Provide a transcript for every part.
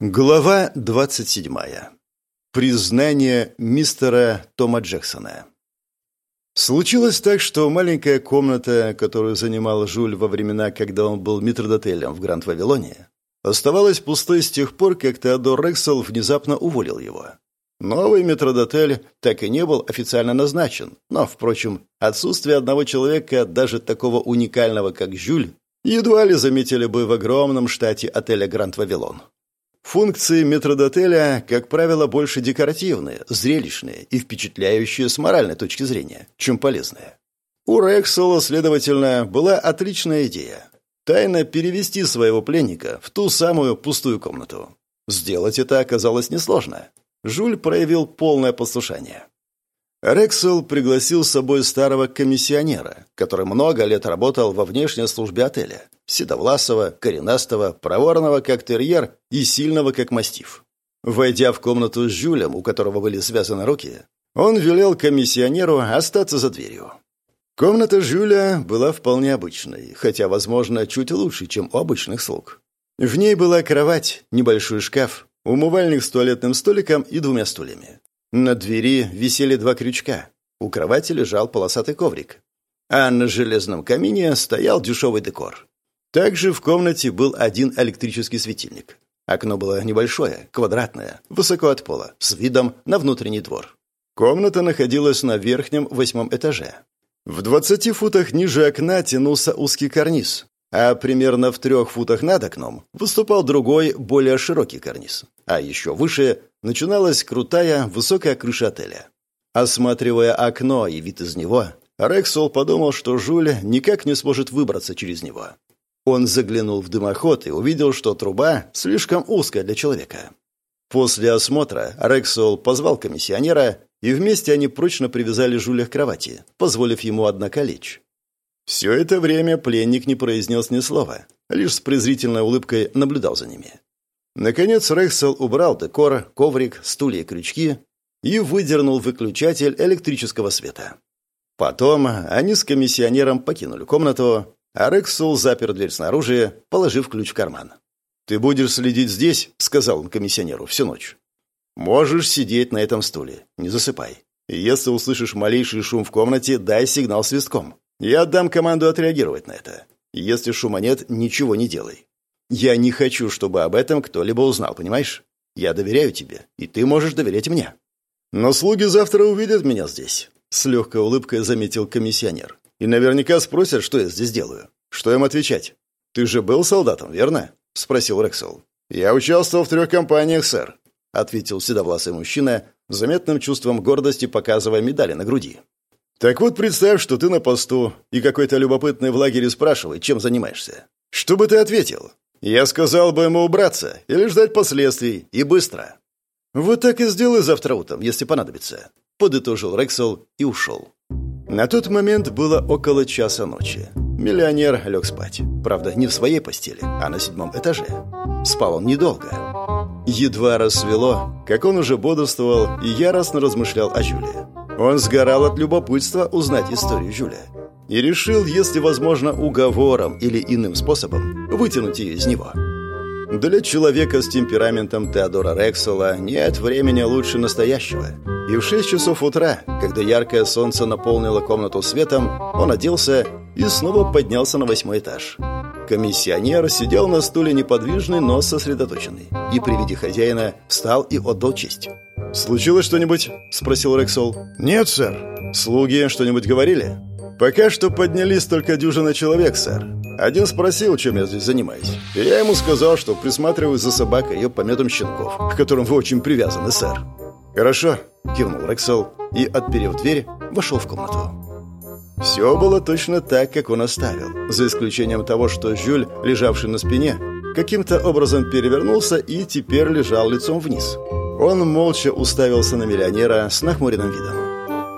Глава 27. Признание мистера Тома Джексона. Случилось так, что маленькая комната, которую занимал Жюль во времена, когда он был митродотелем в Гранд-Вавилоне, оставалась пустой с тех пор, как Теодор Рексел внезапно уволил его. Новый метродотель так и не был официально назначен, но, впрочем, отсутствие одного человека, даже такого уникального, как Жюль, едва ли заметили бы в огромном штате отеля «Гранд-Вавилон». Функции метродотеля, как правило, больше декоративные, зрелищные и впечатляющие с моральной точки зрения, чем полезные. У Рексола, следовательно, была отличная идея – тайно перевести своего пленника в ту самую пустую комнату. Сделать это оказалось несложно. Жуль проявил полное послушание. Рексел пригласил с собой старого комиссионера, который много лет работал во внешней службе отеля. Седовласого, коренастого, проворного, как терьер, и сильного, как мастиф. Войдя в комнату с Жюлем, у которого были связаны руки, он велел комиссионеру остаться за дверью. Комната Жюля была вполне обычной, хотя, возможно, чуть лучше, чем у обычных слуг. В ней была кровать, небольшой шкаф, умывальник с туалетным столиком и двумя стульями. На двери висели два крючка. У кровати лежал полосатый коврик. А на железном камине стоял дешевый декор. Также в комнате был один электрический светильник. Окно было небольшое, квадратное, высоко от пола, с видом на внутренний двор. Комната находилась на верхнем восьмом этаже. В двадцати футах ниже окна тянулся узкий карниз, а примерно в трех футах над окном выступал другой, более широкий карниз. А еще выше начиналась крутая, высокая крыша отеля. Осматривая окно и вид из него, Рексол подумал, что Жуль никак не сможет выбраться через него. Он заглянул в дымоход и увидел, что труба слишком узкая для человека. После осмотра Рексол позвал комиссионера, и вместе они прочно привязали Жуля к кровати, позволив ему, однако, лечь. Все это время пленник не произнес ни слова, лишь с презрительной улыбкой наблюдал за ними. Наконец Рексел убрал декор, коврик, стулья и крючки и выдернул выключатель электрического света. Потом они с комиссионером покинули комнату, а Рексел запер дверь снаружи, положив ключ в карман. «Ты будешь следить здесь», — сказал он комиссионеру, — «всю ночь. Можешь сидеть на этом стуле, не засыпай. Если услышишь малейший шум в комнате, дай сигнал свистком. Я отдам команду отреагировать на это. Если шума нет, ничего не делай. Я не хочу, чтобы об этом кто-либо узнал, понимаешь? Я доверяю тебе, и ты можешь доверять мне. Но слуги завтра увидят меня здесь, с легкой улыбкой заметил комиссионер. И наверняка спросят, что я здесь делаю. Что им отвечать? Ты же был солдатом, верно? спросил Рексел. Я участвовал в трех кампаниях, сэр, ответил седовласый мужчина, заметным чувством гордости показывая медали на груди. Так вот, представь, что ты на посту, и какой-то любопытный в лагере спрашивает, чем занимаешься. Что бы ты ответил? Я сказал бы ему убраться или ждать последствий, и быстро. Вот так и сделай завтра утром, если понадобится. Подытожил Рексел и ушел. На тот момент было около часа ночи. Миллионер лег спать. Правда, не в своей постели, а на седьмом этаже. Спал он недолго. Едва рассвело, как он уже бодрствовал и яростно размышлял о Жюле. Он сгорал от любопытства узнать историю Жюля и решил, если возможно, уговором или иным способом вытянуть ее из него. Для человека с темпераментом Теодора Рексела нет времени лучше настоящего. И в 6 часов утра, когда яркое солнце наполнило комнату светом, он оделся и снова поднялся на восьмой этаж. Комиссионер сидел на стуле неподвижный, но сосредоточенный, и при виде хозяина встал и отдал честь. «Случилось что-нибудь?» – спросил Рексол. «Нет, сэр». «Слуги что-нибудь говорили?» «Пока что поднялись только дюжина человек, сэр. Один спросил, чем я здесь занимаюсь. И я ему сказал, что присматриваю за собакой ее пометом щенков, к которым вы очень привязаны, сэр». «Хорошо», – кивнул Рексол и, отперев дверь, вошел в комнату. Все было точно так, как он оставил, за исключением того, что Жюль, лежавший на спине, каким-то образом перевернулся и теперь лежал лицом вниз. Он молча уставился на миллионера с нахмуренным видом.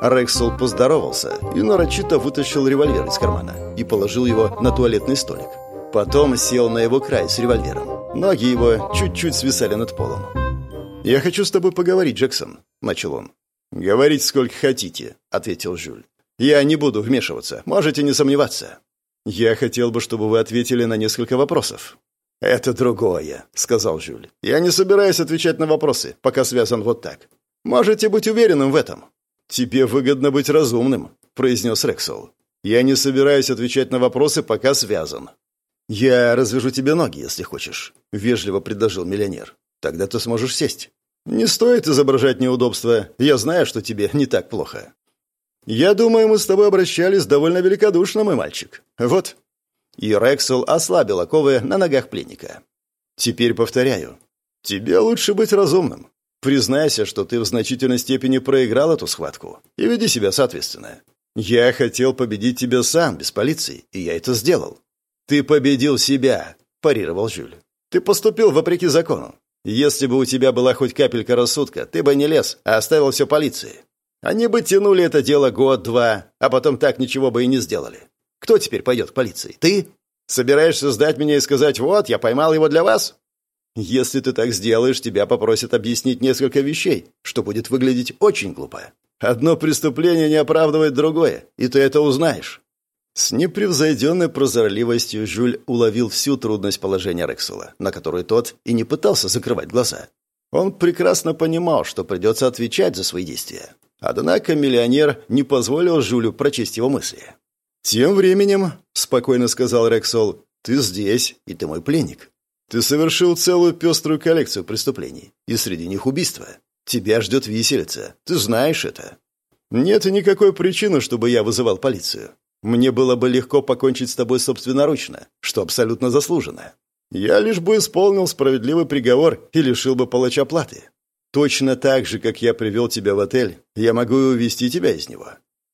Рексел поздоровался и нарочито вытащил револьвер из кармана и положил его на туалетный столик. Потом сел на его край с револьвером. Ноги его чуть-чуть свисали над полом. «Я хочу с тобой поговорить, Джексон», — начал он. «Говорить сколько хотите», — ответил Жюль. «Я не буду вмешиваться, можете не сомневаться. Я хотел бы, чтобы вы ответили на несколько вопросов». «Это другое», — сказал Жюль. «Я не собираюсь отвечать на вопросы, пока связан вот так. Можете быть уверенным в этом». «Тебе выгодно быть разумным», — произнес Рексол. «Я не собираюсь отвечать на вопросы, пока связан». «Я развяжу тебе ноги, если хочешь», — вежливо предложил миллионер. «Тогда ты сможешь сесть». «Не стоит изображать неудобства. Я знаю, что тебе не так плохо». «Я думаю, мы с тобой обращались довольно великодушно, мой мальчик. Вот, и Рексел ослабил оковы на ногах пленника. «Теперь повторяю. Тебе лучше быть разумным. Признайся, что ты в значительной степени проиграл эту схватку, и веди себя соответственно. Я хотел победить тебя сам, без полиции, и я это сделал. Ты победил себя», – парировал Жюль. «Ты поступил вопреки закону. Если бы у тебя была хоть капелька рассудка, ты бы не лез, а оставил все полиции. Они бы тянули это дело год-два, а потом так ничего бы и не сделали. Кто теперь пойдет к полиции? Ты? Собираешься сдать меня и сказать «Вот, я поймал его для вас»? Если ты так сделаешь, тебя попросят объяснить несколько вещей, что будет выглядеть очень глупо. Одно преступление не оправдывает другое, и ты это узнаешь». С непревзойденной прозорливостью Жюль уловил всю трудность положения Рексела, на которую тот и не пытался закрывать глаза. Он прекрасно понимал, что придется отвечать за свои действия. Однако миллионер не позволил Жюлю прочесть его мысли. «Тем временем», — спокойно сказал Рексол, — «ты здесь, и ты мой пленник. Ты совершил целую пеструю коллекцию преступлений, и среди них убийство. Тебя ждет виселица, ты знаешь это. Нет никакой причины, чтобы я вызывал полицию. Мне было бы легко покончить с тобой собственноручно, что абсолютно заслуженно. Я лишь бы исполнил справедливый приговор и лишил бы палача платы. Точно так же, как я привел тебя в отель, я могу и увезти тебя из него.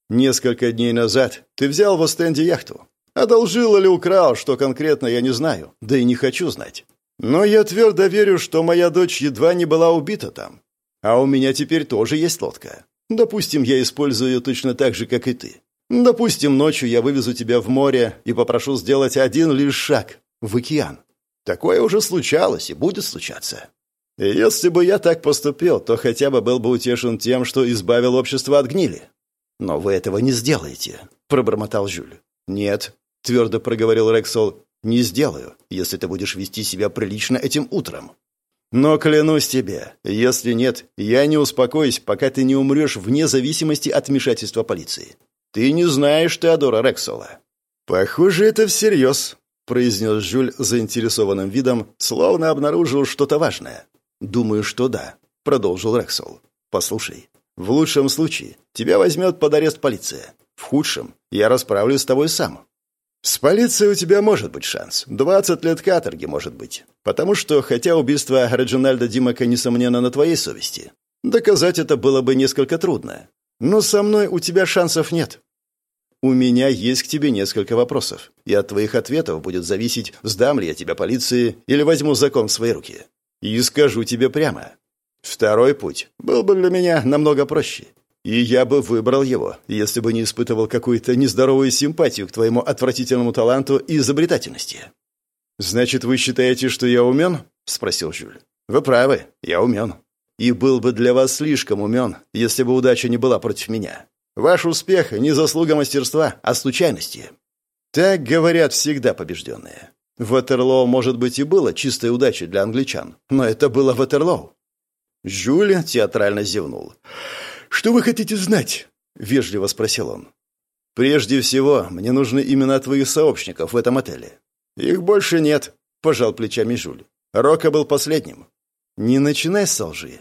Несколько дней назад ты взял в Остенде яхту. Одолжил или украл, что конкретно, я не знаю, да и не хочу знать. Но я твердо верю, что моя дочь едва не была убита там. А у меня теперь тоже есть лодка. Допустим, я использую ее точно так же, как и ты. Допустим, ночью я вывезу тебя в море и попрошу сделать один лишь шаг в океан. Такое уже случалось и будет случаться. Если бы я так поступил, то хотя бы был бы утешен тем, что избавил общество от гнили. «Но вы этого не сделаете», — пробормотал Жюль. «Нет», — твердо проговорил Рексол, — «не сделаю, если ты будешь вести себя прилично этим утром». «Но клянусь тебе, если нет, я не успокоюсь, пока ты не умрешь вне зависимости от вмешательства полиции. Ты не знаешь Теодора Рексола». «Похоже, это всерьез», — произнес Жюль заинтересованным видом, словно обнаружил что-то важное. «Думаю, что да», — продолжил Рексол. «Послушай, в лучшем случае тебя возьмет под арест полиция. В худшем я расправлюсь с тобой сам. С полицией у тебя может быть шанс. Двадцать лет каторги может быть. Потому что, хотя убийство Реджинальда Димака, несомненно, на твоей совести, доказать это было бы несколько трудно. Но со мной у тебя шансов нет. У меня есть к тебе несколько вопросов, и от твоих ответов будет зависеть, сдам ли я тебя полиции или возьму закон в свои руки. И скажу тебе прямо, Второй путь был бы для меня намного проще. И я бы выбрал его, если бы не испытывал какую-то нездоровую симпатию к твоему отвратительному таланту и изобретательности. «Значит, вы считаете, что я умен?» — спросил Жюль. «Вы правы, я умен. И был бы для вас слишком умен, если бы удача не была против меня. Ваш успех — не заслуга мастерства, а случайности». Так говорят всегда побежденные. Ватерлоу, может быть, и было чистой удачей для англичан, но это было Ватерлоу. Жюль театрально зевнул. «Что вы хотите знать?» — вежливо спросил он. «Прежде всего, мне нужны имена твоих сообщников в этом отеле». «Их больше нет», — пожал плечами Жюль. «Рока был последним». «Не начинай с лжи.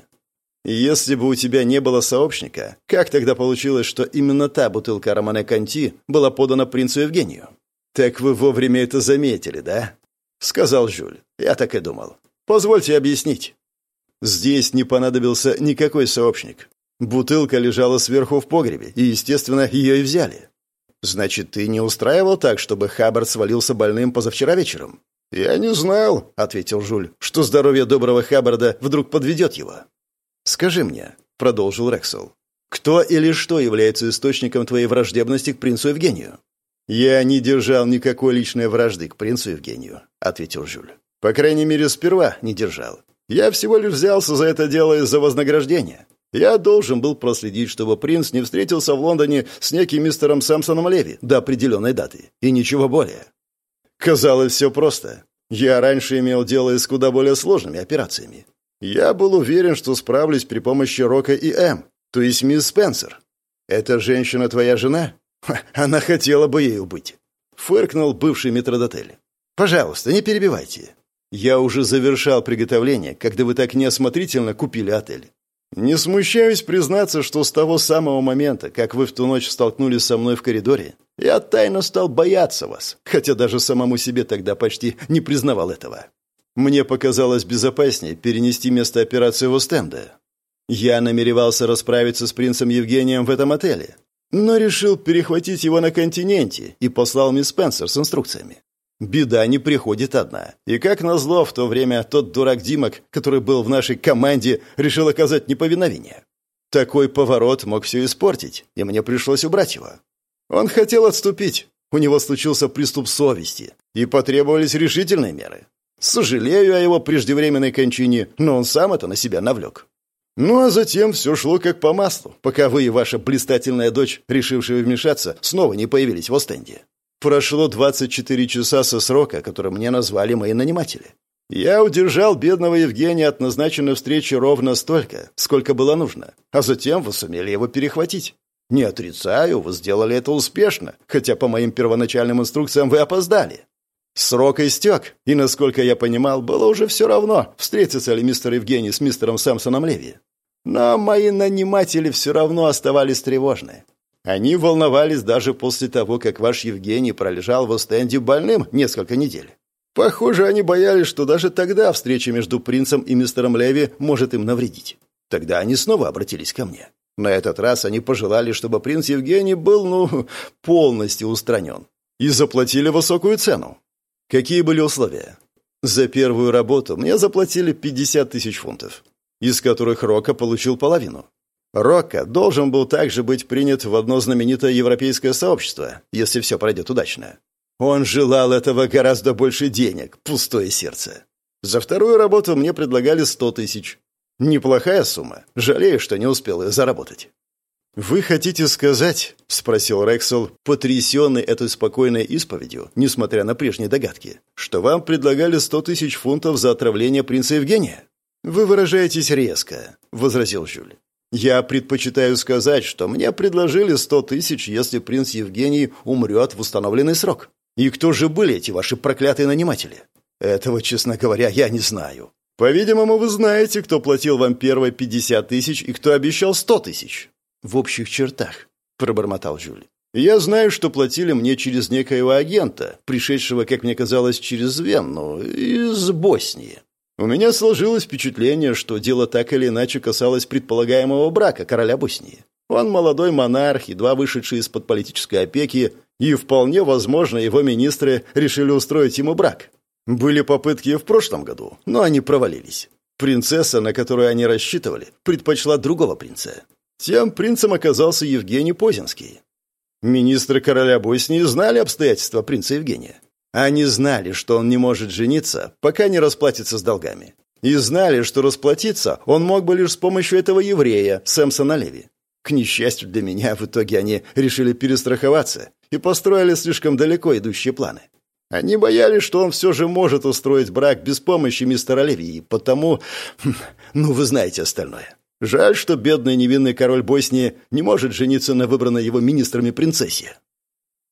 Если бы у тебя не было сообщника, как тогда получилось, что именно та бутылка Романе Конти была подана принцу Евгению?» «Так вы вовремя это заметили, да?» — сказал Жюль. «Я так и думал. Позвольте объяснить». Здесь не понадобился никакой сообщник. Бутылка лежала сверху в погребе, и, естественно, ее и взяли. Значит, ты не устраивал так, чтобы Хаббард свалился больным позавчера вечером? Я не знал, ответил Жуль, что здоровье доброго Хаббарда вдруг подведет его. Скажи мне, продолжил Рексел, кто или что является источником твоей враждебности к принцу Евгению? Я не держал никакой личной вражды к принцу Евгению, ответил Жюль. По крайней мере, сперва не держал. Я всего лишь взялся за это дело из-за вознаграждения. Я должен был проследить, чтобы принц не встретился в Лондоне с неким мистером Самсоном Леви до определенной даты. И ничего более. Казалось, все просто. Я раньше имел дело с куда более сложными операциями. Я был уверен, что справлюсь при помощи Рока и М, то есть мисс Спенсер. Эта женщина твоя жена? Ха, она хотела бы ею быть. Фыркнул бывший метродотель. Пожалуйста, не перебивайте. Я уже завершал приготовление, когда вы так неосмотрительно купили отель. Не смущаюсь признаться, что с того самого момента, как вы в ту ночь столкнулись со мной в коридоре, я тайно стал бояться вас, хотя даже самому себе тогда почти не признавал этого. Мне показалось безопаснее перенести место операции в Остенде. Я намеревался расправиться с принцем Евгением в этом отеле, но решил перехватить его на континенте и послал мисс Спенсер с инструкциями. Беда не приходит одна. И как назло, в то время тот дурак Димок, который был в нашей команде, решил оказать неповиновение. Такой поворот мог все испортить, и мне пришлось убрать его. Он хотел отступить. У него случился приступ совести, и потребовались решительные меры. Сожалею о его преждевременной кончине, но он сам это на себя навлек. Ну а затем все шло как по маслу, пока вы и ваша блистательная дочь, решившая вмешаться, снова не появились в Остенде. Прошло 24 часа со срока, который мне назвали мои наниматели. Я удержал бедного Евгения от назначенной встречи ровно столько, сколько было нужно, а затем вы сумели его перехватить. Не отрицаю, вы сделали это успешно, хотя по моим первоначальным инструкциям вы опоздали. Срок истек, и, насколько я понимал, было уже все равно, встретится ли мистер Евгений с мистером Самсоном Леви. Но мои наниматели все равно оставались тревожны. Они волновались даже после того, как ваш Евгений пролежал в Остенде больным несколько недель. Похоже, они боялись, что даже тогда встреча между принцем и мистером Леви может им навредить. Тогда они снова обратились ко мне. На этот раз они пожелали, чтобы принц Евгений был, ну, полностью устранен. И заплатили высокую цену. Какие были условия? За первую работу мне заплатили 50 тысяч фунтов, из которых Рока получил половину. Рока должен был также быть принят в одно знаменитое европейское сообщество, если все пройдет удачно. Он желал этого гораздо больше денег, пустое сердце. За вторую работу мне предлагали 100 тысяч. Неплохая сумма. Жалею, что не успел ее заработать. «Вы хотите сказать?» — спросил Рексел, потрясенный этой спокойной исповедью, несмотря на прежние догадки, «что вам предлагали сто тысяч фунтов за отравление принца Евгения?» «Вы выражаетесь резко», — возразил Жюль. «Я предпочитаю сказать, что мне предложили сто тысяч, если принц Евгений умрет в установленный срок. И кто же были эти ваши проклятые наниматели? Этого, честно говоря, я не знаю. По-видимому, вы знаете, кто платил вам первые пятьдесят тысяч и кто обещал сто тысяч» в общих чертах», — пробормотал Жюль. «Я знаю, что платили мне через некоего агента, пришедшего, как мне казалось, через Венну, из Боснии. У меня сложилось впечатление, что дело так или иначе касалось предполагаемого брака короля Боснии. Он молодой монарх, едва вышедший из-под политической опеки, и вполне возможно, его министры решили устроить ему брак. Были попытки в прошлом году, но они провалились. Принцесса, на которую они рассчитывали, предпочла другого принца. Тем принцем оказался Евгений Позинский. Министры короля Боснии знали обстоятельства принца Евгения. Они знали, что он не может жениться, пока не расплатится с долгами. И знали, что расплатиться он мог бы лишь с помощью этого еврея, Сэмсона Леви. К несчастью для меня, в итоге они решили перестраховаться и построили слишком далеко идущие планы. Они боялись, что он все же может устроить брак без помощи мистера Леви, и потому... Хм, ну, вы знаете остальное. Жаль, что бедный невинный король Боснии не может жениться на выбранной его министрами принцессе.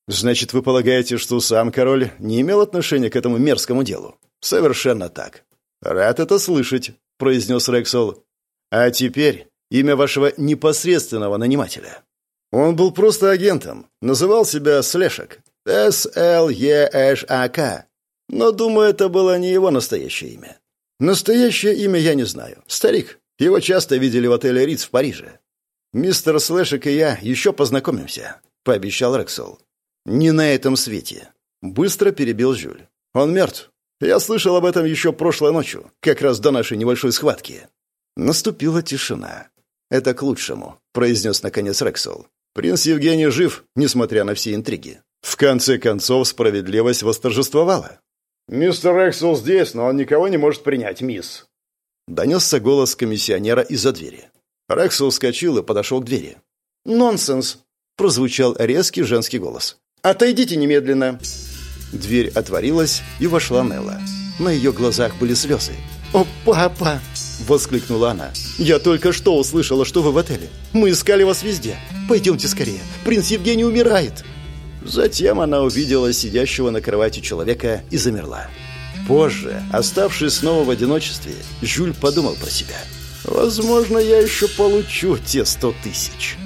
Значит, вы полагаете, что сам король не имел отношения к этому мерзкому делу? Совершенно так. Рад это слышать, произнес Рексол. А теперь имя вашего непосредственного нанимателя. Он был просто агентом, называл себя Слешек. С-Л-Е-Ш-А-К. Но, думаю, это было не его настоящее имя. Настоящее имя я не знаю. Старик. Его часто видели в отеле Риц в Париже. Мистер Слэшек и я еще познакомимся, пообещал Рексол. Не на этом свете. Быстро перебил Жюль. Он мертв. Я слышал об этом еще прошлой ночью, как раз до нашей небольшой схватки. Наступила тишина. Это к лучшему, произнес наконец Рексол. Принц Евгений жив, несмотря на все интриги. В конце концов, справедливость восторжествовала. «Мистер Рексел здесь, но он никого не может принять, мисс», Донесся голос комиссионера из-за двери. Рексел вскочил и подошел к двери. «Нонсенс!» – прозвучал резкий женский голос. «Отойдите немедленно!» Дверь отворилась, и вошла Нелла. На ее глазах были слезы. «О, папа!» — воскликнула она. «Я только что услышала, что вы в отеле. Мы искали вас везде. Пойдемте скорее. Принц Евгений умирает!» Затем она увидела сидящего на кровати человека и замерла. Позже, оставшись снова в одиночестве, Жюль подумал про себя. «Возможно, я еще получу те сто тысяч».